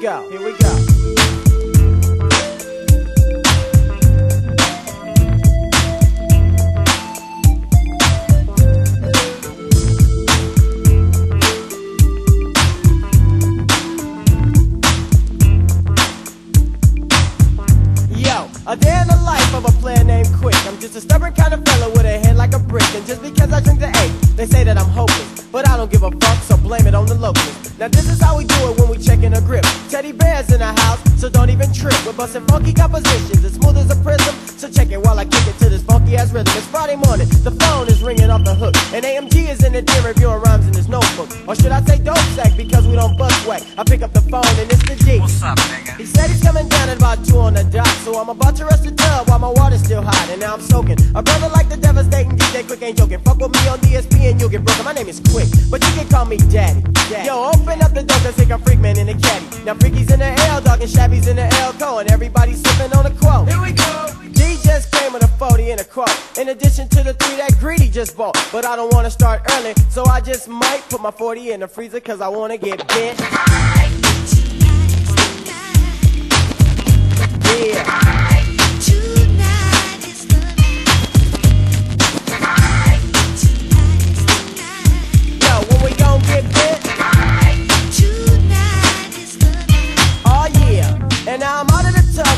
go. Here we go. Yo, a day in the life of a player named Quik. I'm just a stubborn kind of fella with a head like a brick. And just because I drink the eight, they say that I'm hopeless. But I don't give a fuck, so blame it on the locals. Now this is how so don't even trip. We're busting funky compositions, as smooth as a prism. So check it while I kick it to this funky ass rhythm. It's Friday morning, the phone is ringing off the hook. And AMG is in the den reviewing rhymes in his notebook. Or should I say dope sack because we don't bust whack. I pick up the phone and it's the G. What's up, nigga? He said he's coming down at about two on the dot, so I'm about to rush the tub while my water's still hot, and now I'm soaking. A brother like the devastating DJ Quik ain't joking. Fuck with me on DSP and you'll get broken. My name is Quik, but call me Daddy. Yo, open up the door, cause think I'm freak man in the caddy. Now Freaky's in the L, dog, and Shabby's in the L, co, and everybody's sipping on a quote. Here we go. D just came with a 40 and a quote. In addition to the three that Greedy just bought. But I don't wanna start early, so I just might put my 40 in the freezer, cause I wanna get bit. Yeah.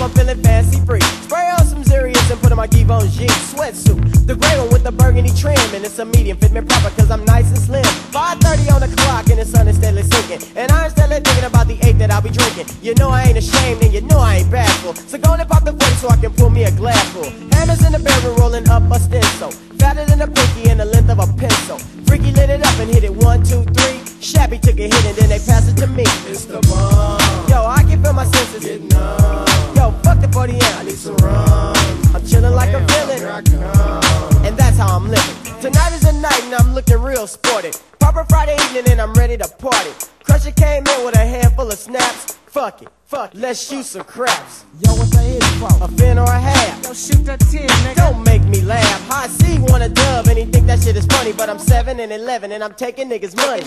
I'm feeling fancy free. Spray on some Zerius and put on my Givenchy sweatsuit. The gray one with the burgundy trim, and it's a medium, fit me proper cause I'm nice and slim. 5.30 on the clock and the sun is steadily sinking. And I'm steadily thinking about the eight that I'll be drinking. You know I ain't ashamed and you know I ain't bashful. So go and pop the 40 so I can pull me a glass full. Hammers in the barrel rolling up a stencil. Fatter than a pinky and the length of a pencil. Freaky lit it up and hit it one, two, three. Shabby took a hit and then they passed it to me. It's the bomb. Yo, I can feel my senses. Get numb. Yo, fuck the 40 I need some rum. I'm chilling like a Here I villain, come. and that's how I'm living. Tonight is the night, and I'm looking real sporty. Proper Friday evening, and I'm ready to party. Crusher came in with a handful of snaps. Fuck it, fuck it. Let's shoot some craps. Yo, what the hit for? A fin or a half. Yo, shoot that 10, nigga. Don't make me laugh. Hi-C want a dub, and he think that shit is funny. But I'm 7 and 11, and I'm taking niggas' money.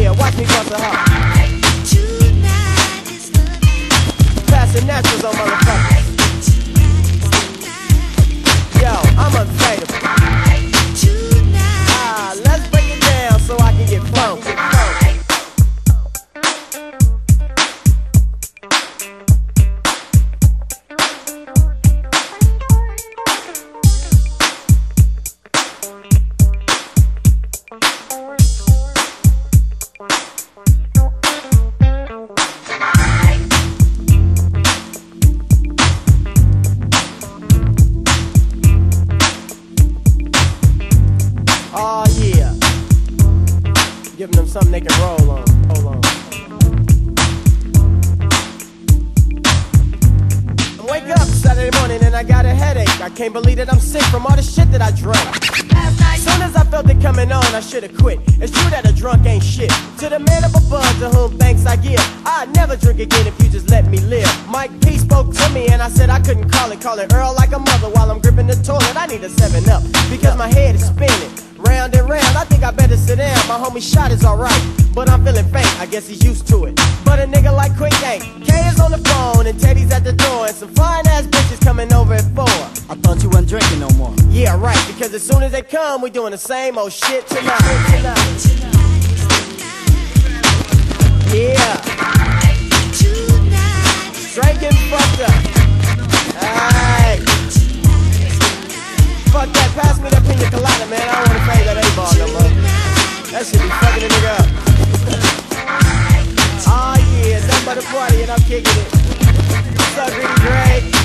Yeah, watch me bust a hop. Giving them something they can roll on. On. I wake up Saturday morning and I got a headache. I can't believe that I'm sick from all the shit that I drank. Soon as I felt it coming on, I should've quit. It's true that a drunk ain't shit. To the man up above, to whom thanks I give. I'd never drink again if you just let me live. Mike P spoke to me and I said I couldn't call it. Call it Earl like a mother while I'm gripping the toilet. I need a 7 up because my head is spinning. Round and round, I think I better sit down. My homie shot is alright, but I'm feeling faint. I guess he's used to it. But a nigga like Quik ain't. K is on the phone and Teddy's at the door, and some fine ass bitches coming over at four. I thought you wasn't drinking no more. Yeah, right, because as soon as they come, we doing the same old shit tonight. tonight. Yeah, party and I'm kicking it. What's up,